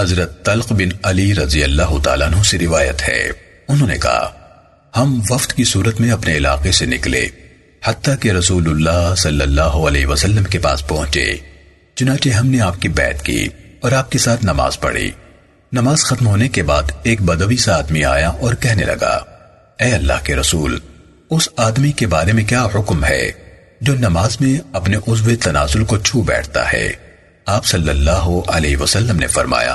حضرت طلق بن علی رضی اللہ تعالیٰ عنہ سے روایت ہے۔ انہوں نے کہا، ہم وفد کی صورت میں اپنے علاقے سے نکلے، حتیٰ کہ رسول اللہ صلی اللہ علیہ وسلم کے پاس پہنچے۔ چنانچہ ہم نے آپ کی بیعت کی اور آپ کے ساتھ نماز پڑھی۔ نماز ختم ہونے کے بعد ایک بدوی سا آدمی آیا اور کہنے لگا، اے اللہ کے رسول، اس آدمی کے بارے میں کیا حکم ہے جو نماز میں اپنے عضو تنازل کو چھو بیٹھتا ہے؟ آپ صلی اللہ علیہ وسلم نے فرمایا